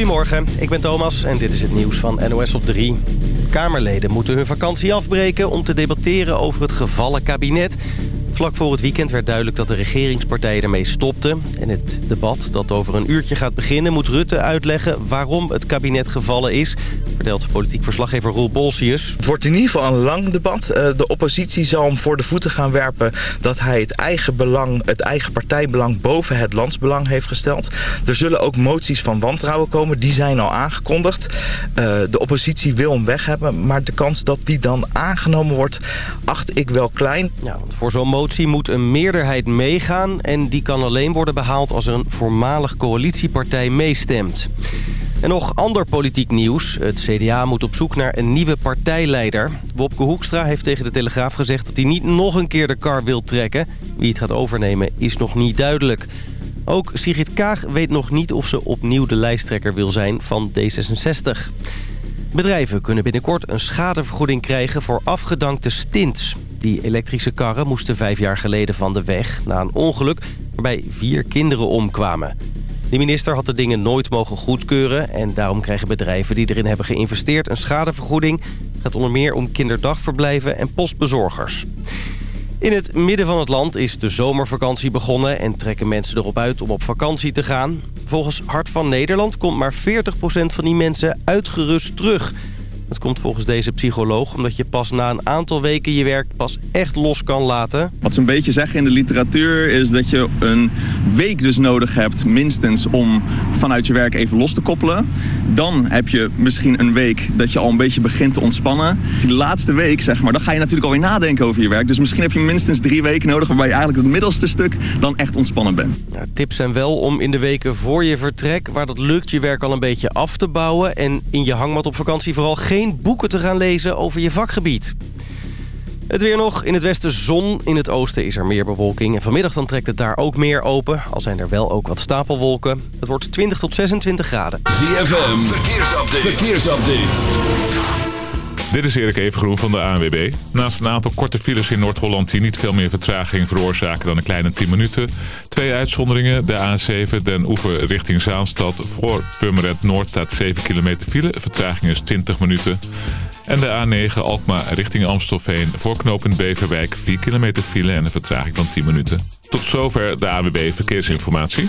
Goedemorgen, ik ben Thomas en dit is het nieuws van NOS op 3. Kamerleden moeten hun vakantie afbreken om te debatteren over het gevallen kabinet. Vlak voor het weekend werd duidelijk dat de regeringspartijen ermee stopten. In het debat dat over een uurtje gaat beginnen... moet Rutte uitleggen waarom het kabinet gevallen is... vertelt politiek verslaggever Roel Bolsius. Het wordt in ieder geval een lang debat. Eh, de oppositie zal hem voor de voeten gaan werpen... dat hij het eigen, belang, het eigen partijbelang boven het landsbelang heeft gesteld. Er zullen ook moties van wantrouwen komen. Die zijn al aangekondigd. Uh, de oppositie wil hem weg hebben. Maar de kans dat die dan aangenomen wordt... acht ik wel klein. Ja, want voor zo'n motie moet een meerderheid meegaan... en die kan alleen worden behaald als een voormalig coalitiepartij meestemt. En nog ander politiek nieuws. Het CDA moet op zoek naar een nieuwe partijleider. Wopke Hoekstra heeft tegen de Telegraaf gezegd dat hij niet nog een keer de kar wil trekken. Wie het gaat overnemen is nog niet duidelijk. Ook Sigrid Kaag weet nog niet of ze opnieuw de lijsttrekker wil zijn van D66. Bedrijven kunnen binnenkort een schadevergoeding krijgen voor afgedankte stints. Die elektrische karren moesten vijf jaar geleden van de weg na een ongeluk waarbij vier kinderen omkwamen. De minister had de dingen nooit mogen goedkeuren... en daarom krijgen bedrijven die erin hebben geïnvesteerd een schadevergoeding. Het gaat onder meer om kinderdagverblijven en postbezorgers. In het midden van het land is de zomervakantie begonnen... en trekken mensen erop uit om op vakantie te gaan. Volgens Hart van Nederland komt maar 40% van die mensen uitgerust terug... Dat komt volgens deze psycholoog omdat je pas na een aantal weken je werk pas echt los kan laten. Wat ze een beetje zeggen in de literatuur is dat je een week dus nodig hebt minstens om vanuit je werk even los te koppelen. Dan heb je misschien een week dat je al een beetje begint te ontspannen. Die laatste week zeg maar, dan ga je natuurlijk alweer nadenken over je werk. Dus misschien heb je minstens drie weken nodig waarbij je eigenlijk het middelste stuk dan echt ontspannen bent. Ja, tips zijn wel om in de weken voor je vertrek, waar dat lukt, je werk al een beetje af te bouwen. En in je hangmat op vakantie vooral geen boeken te gaan lezen over je vakgebied. Het weer nog. In het westen zon. In het oosten is er meer bewolking. En vanmiddag dan trekt het daar ook meer open. Al zijn er wel ook wat stapelwolken. Het wordt 20 tot 26 graden. ZFM. Verkeersupdate. Verkeersupdate. Dit is Erik Evengroen van de ANWB. Naast een aantal korte files in Noord-Holland die niet veel meer vertraging veroorzaken dan een kleine 10 minuten. Twee uitzonderingen. De A7 Den Oever richting Zaanstad. Voor Purmerend Noord staat 7 kilometer file. Vertraging is 20 minuten. En de A9 Alkmaar richting Amstelveen. Voor knooppunt Beverwijk 4 kilometer file en een vertraging van 10 minuten. Tot zover de ANWB Verkeersinformatie.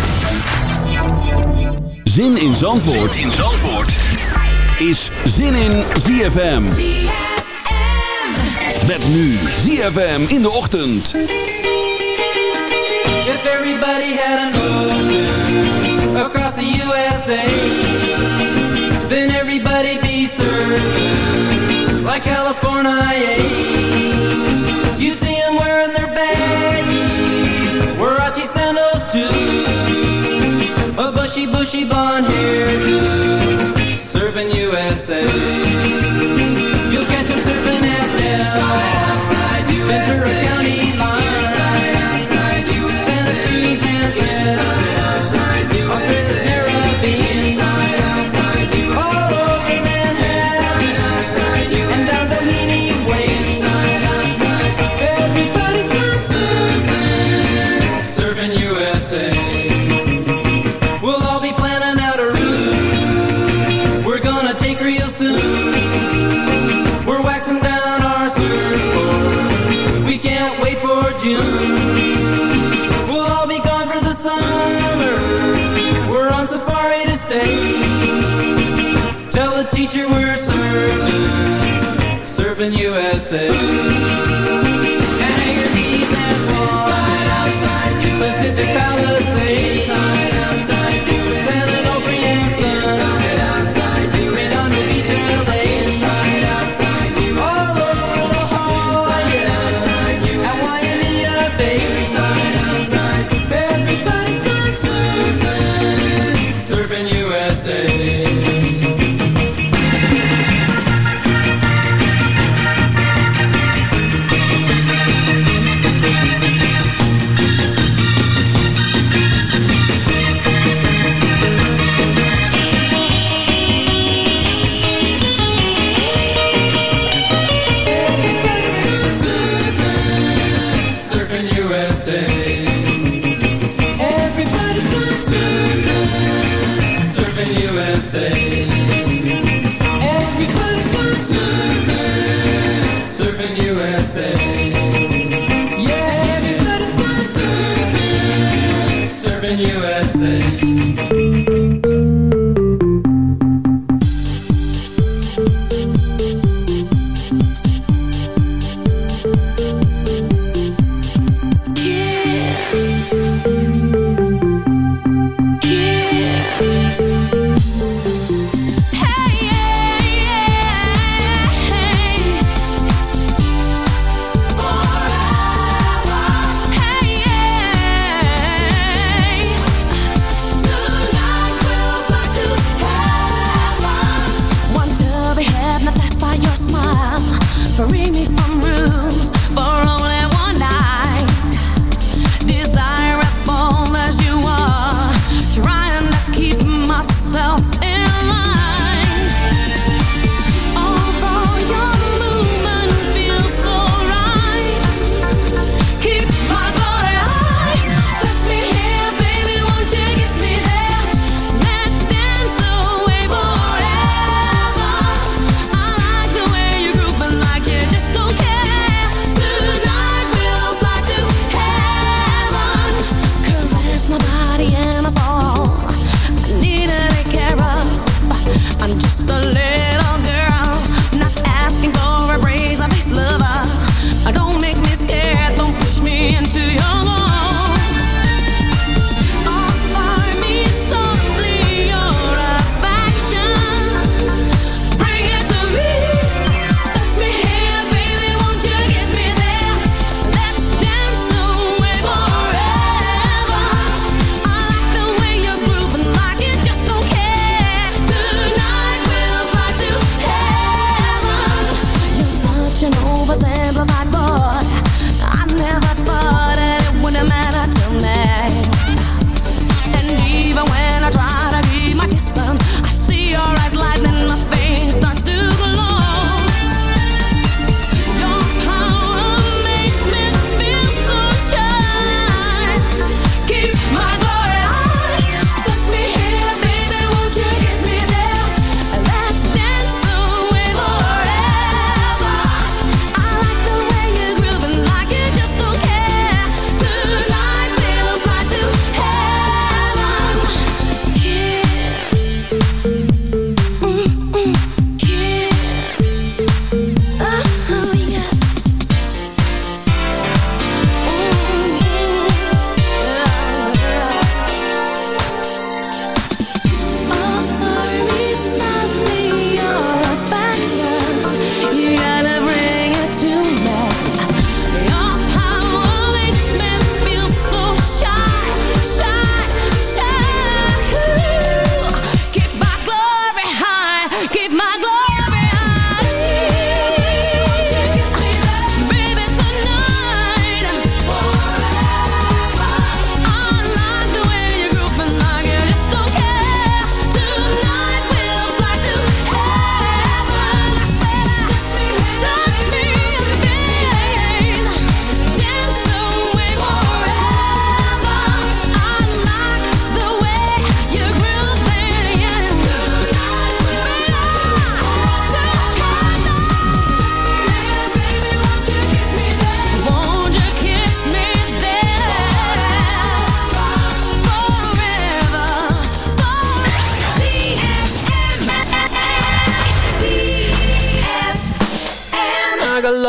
Zin in Zandvoort, zin in Zandvoort. is Zin in ZFM. ZFM. Met nu ZFM in de ochtend. If everybody had an ocean across the USA, then everybody'd be served like California. You bushy, bushy blonde hairdo, serving USA. You'll catch them surfing at Nell, Percent. Hang your knees and fall. Slide outside, you Pacific Palisades. In USA.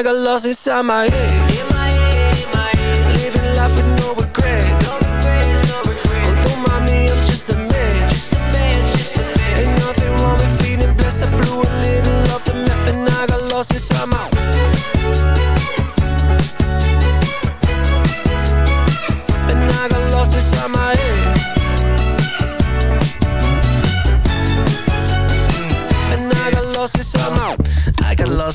I got lost inside my head. Living life with no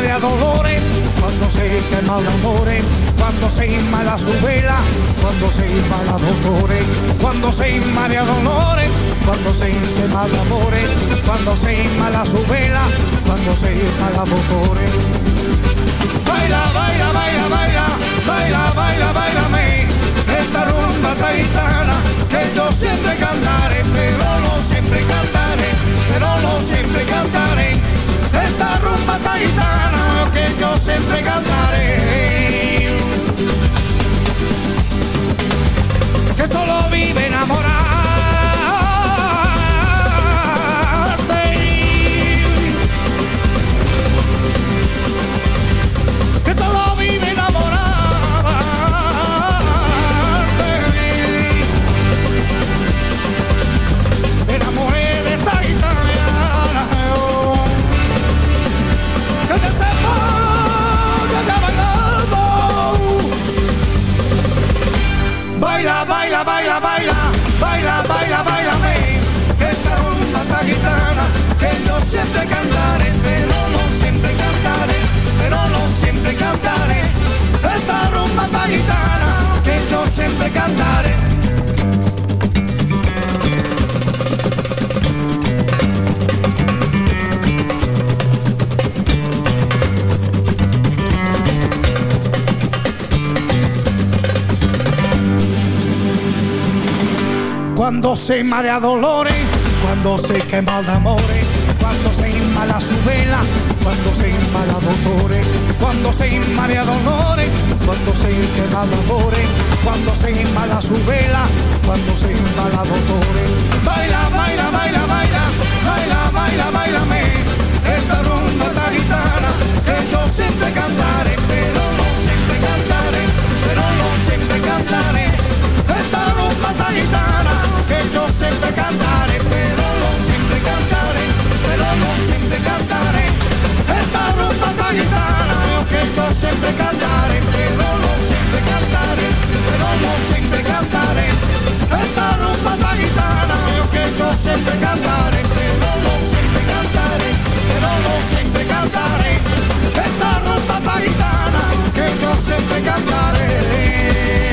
inmala dolores, cuando se quema de amores, cuando se inmala su vela, cuando se inmala dolores, cuando se inmala dolores, cuando se quema de amores, cuando se inmala su vela, cuando se inmala dolores. Baila, baila, baila, baila, baila, baila, bailame, esta rumba taitana que yo siempre cantaré, pero no siempre cantaré, pero no siempre cantaré. Taitana que yo siempre cantaré. Que solo vive enamorarte. sempre cantare. Quando sei in mare a dolore, quando sei che mal d'amore, quando su vela, quando sei in mala d'autore, quando sei in mare cuando se quema el amore, cuando se inmala su vela, cuando se inmala dolore. Baila, baila, baila, baila, baila, baila, baila, me, esta rumba esta gitana, que yo siempre cantaré, pero no siempre cantaré, pero no siempre cantaré, esta rumba esta gitana, que yo siempre cantaré, que yo siempre cantaré, pero no siempre cantaré, pero no siempre cantaré, esta rumba esta gitana, yo siempre cantaré, pero no siempre cantaré, pero no siempre cantaré, esta rumba esta gitana, yo siempre to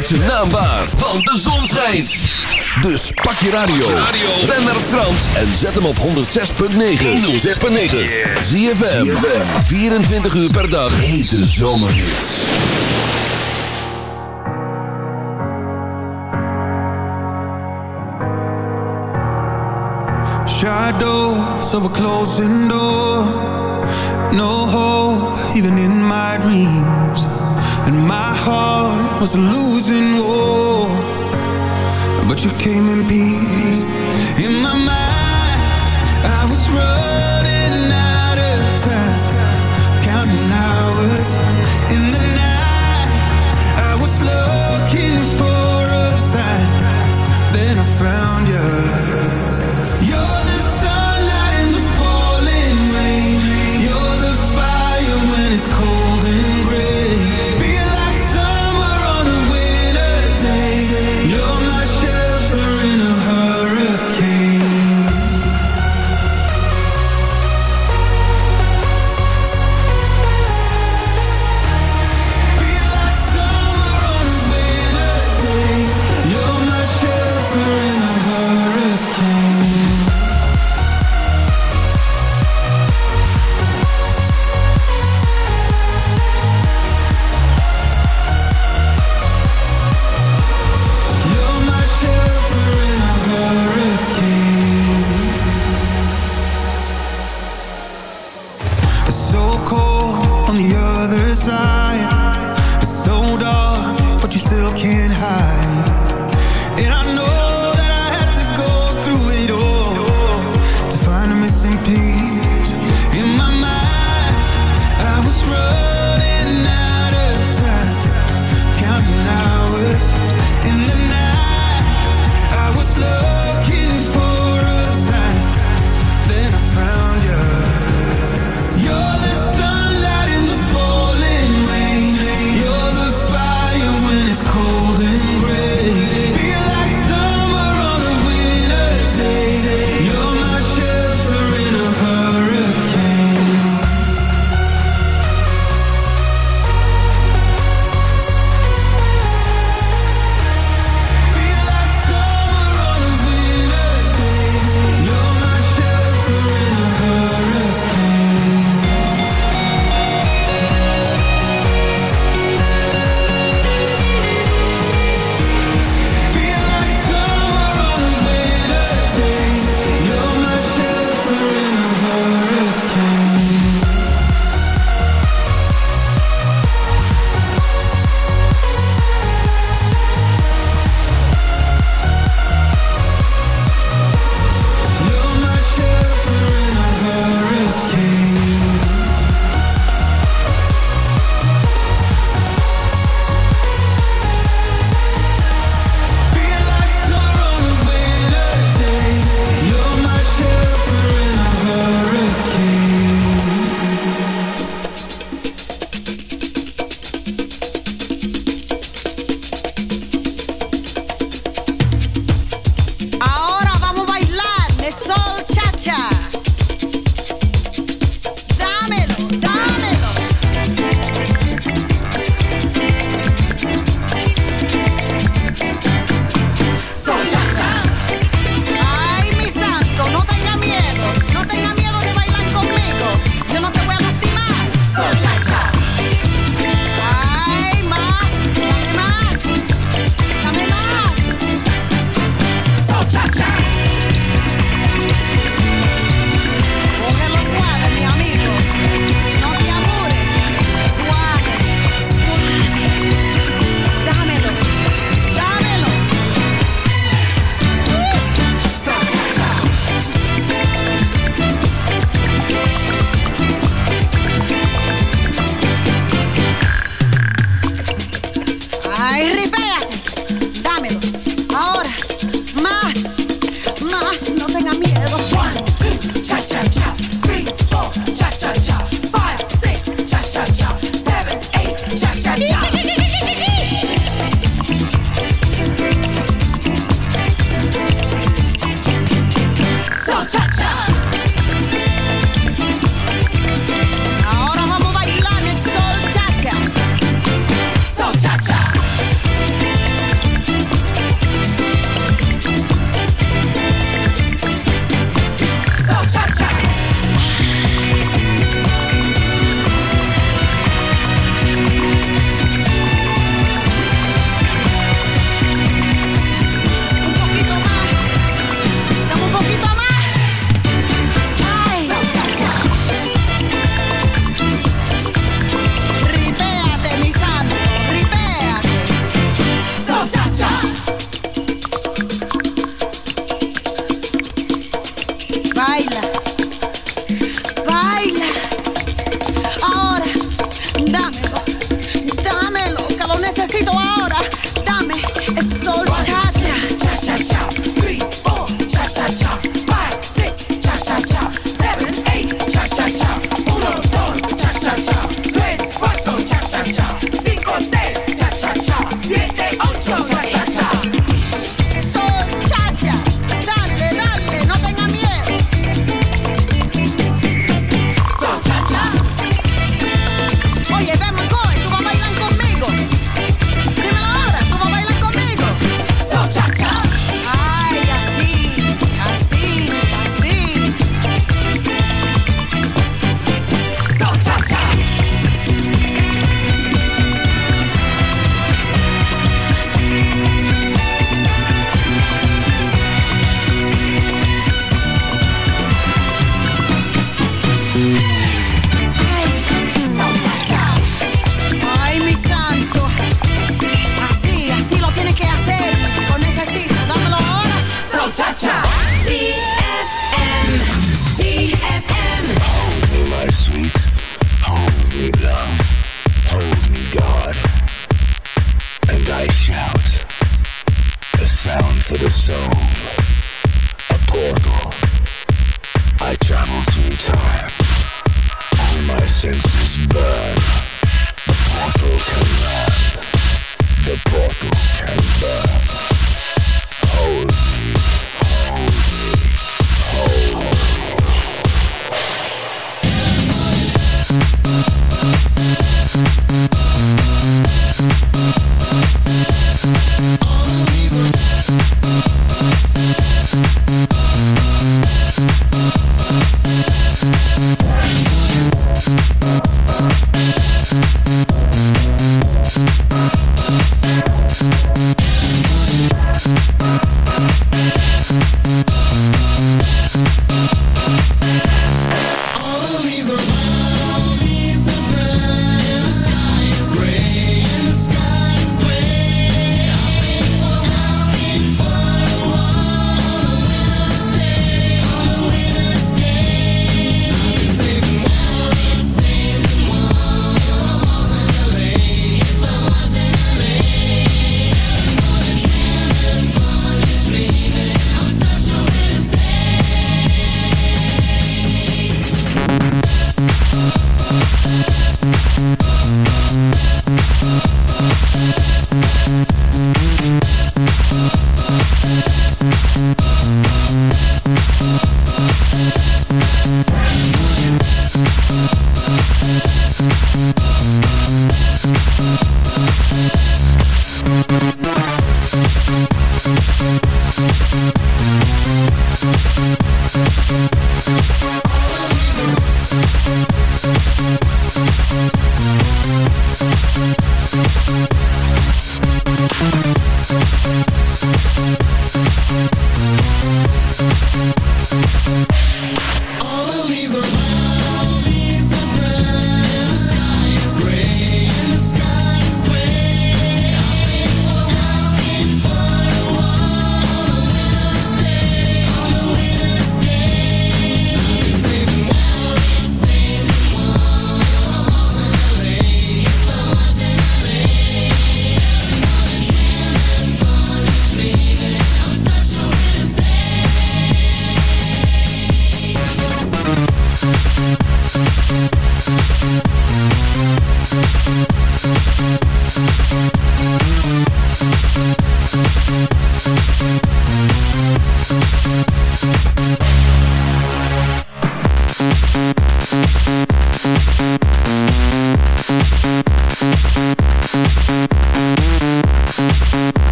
maakt zijn naam waar, want de zon schijnt. Dus pak je radio, ben naar Frans en zet hem op 106.9. 106.9. Zie je 24 uur per dag. Hete zomerhits. Shadows of a closing door. No hope, even in my dreams. And my heart was losing war. But you came in peace. In my mind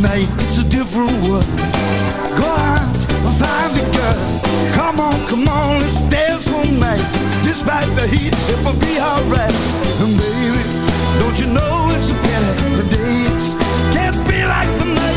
But it's a different world. Go out and find the girl. Come on, come on, let's dance all night. Despite the heat, it will be alright. And baby, don't you know it's a pity the days can't be like the night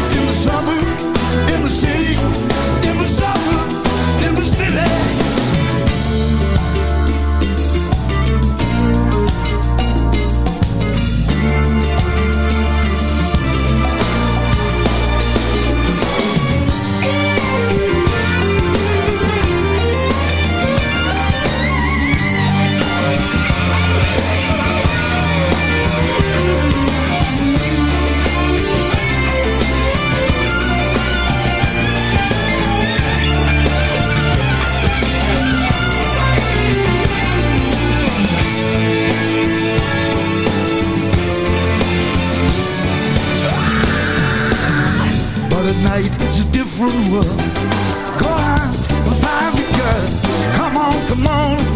rule. Go on, find a girl. Come on, come on,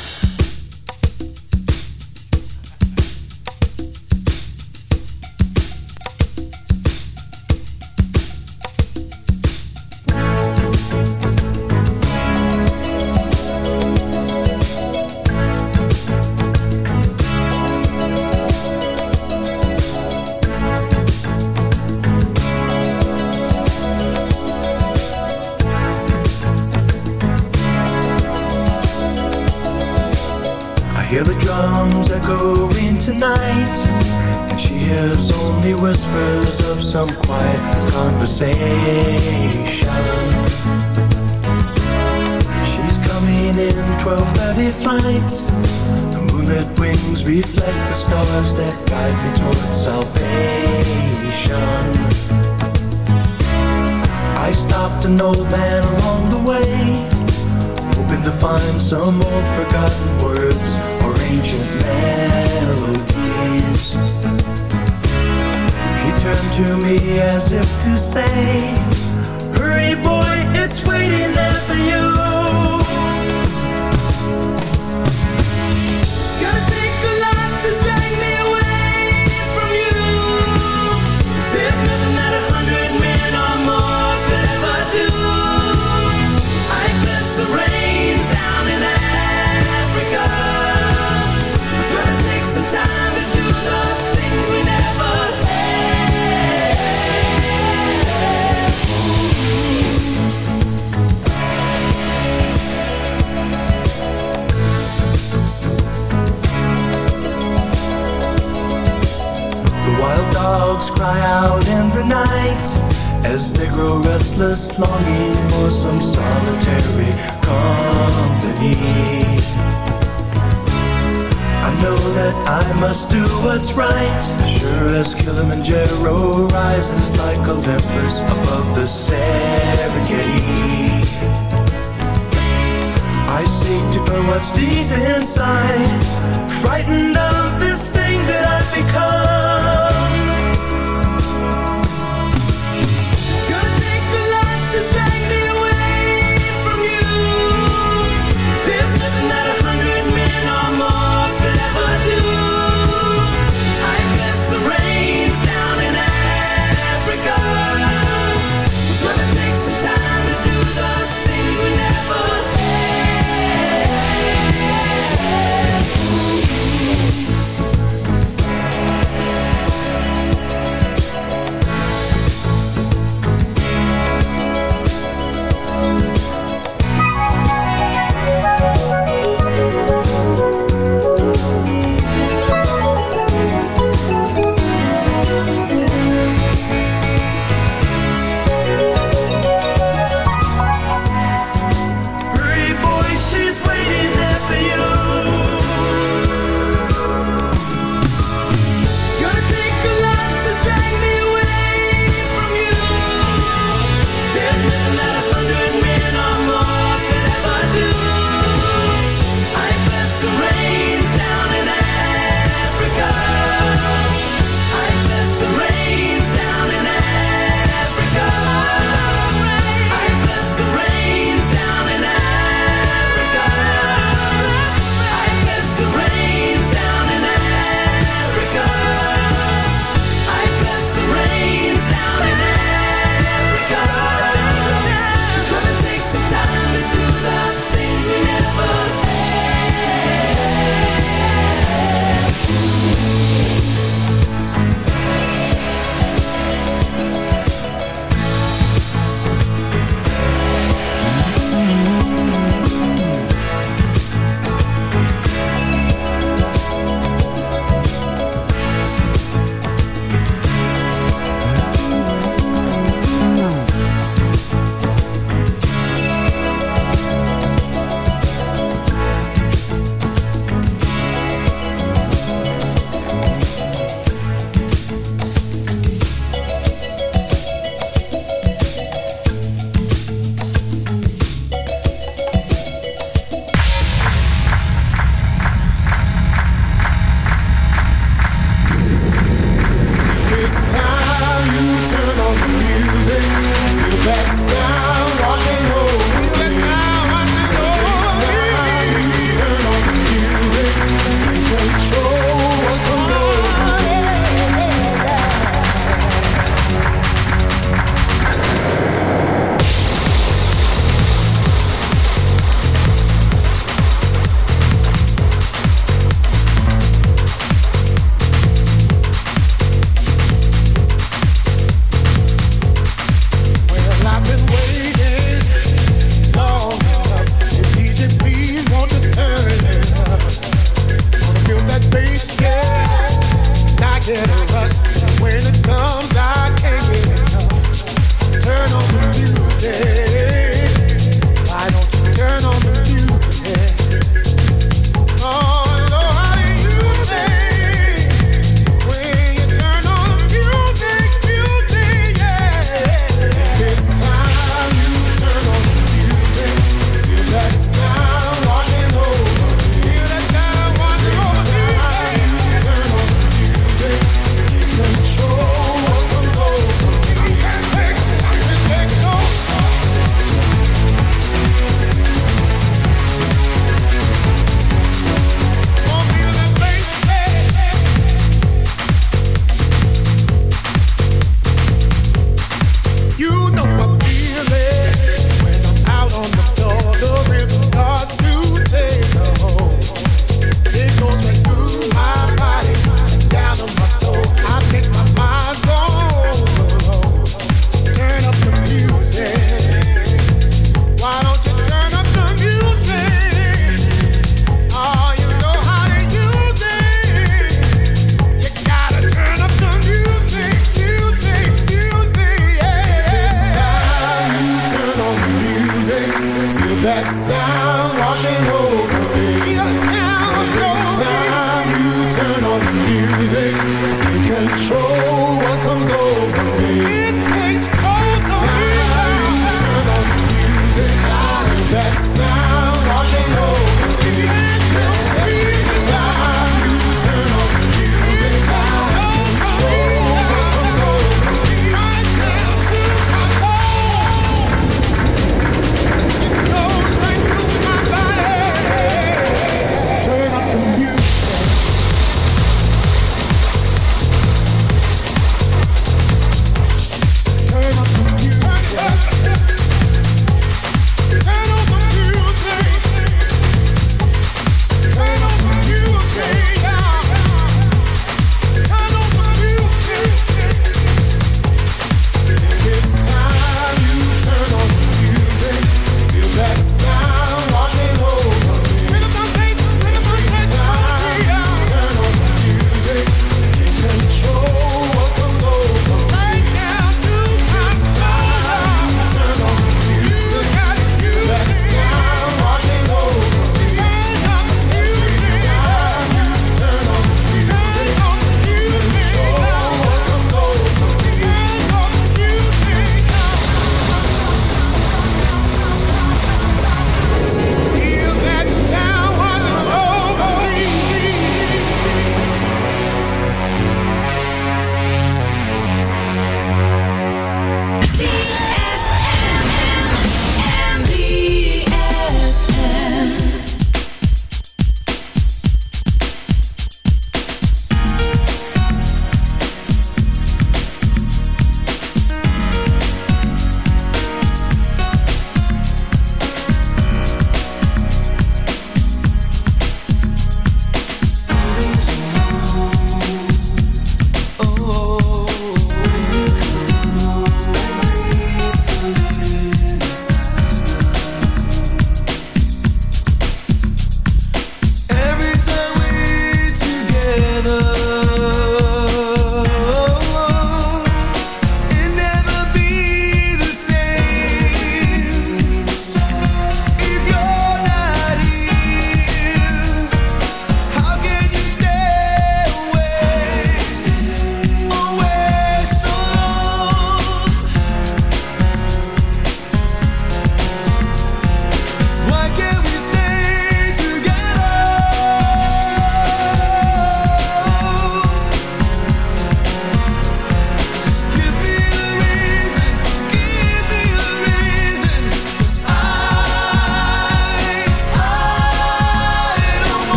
Control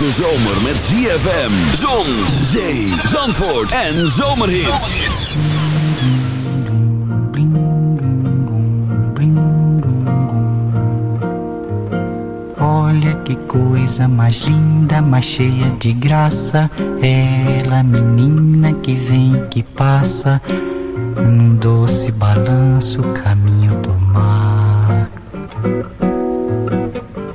hete zomer met ZFM, zon, zee, zandvoort en zomerhits. Olha que coisa mais linda, mais cheia de graça. Ela, menina que vem, que passa, num doce balanço, caminho do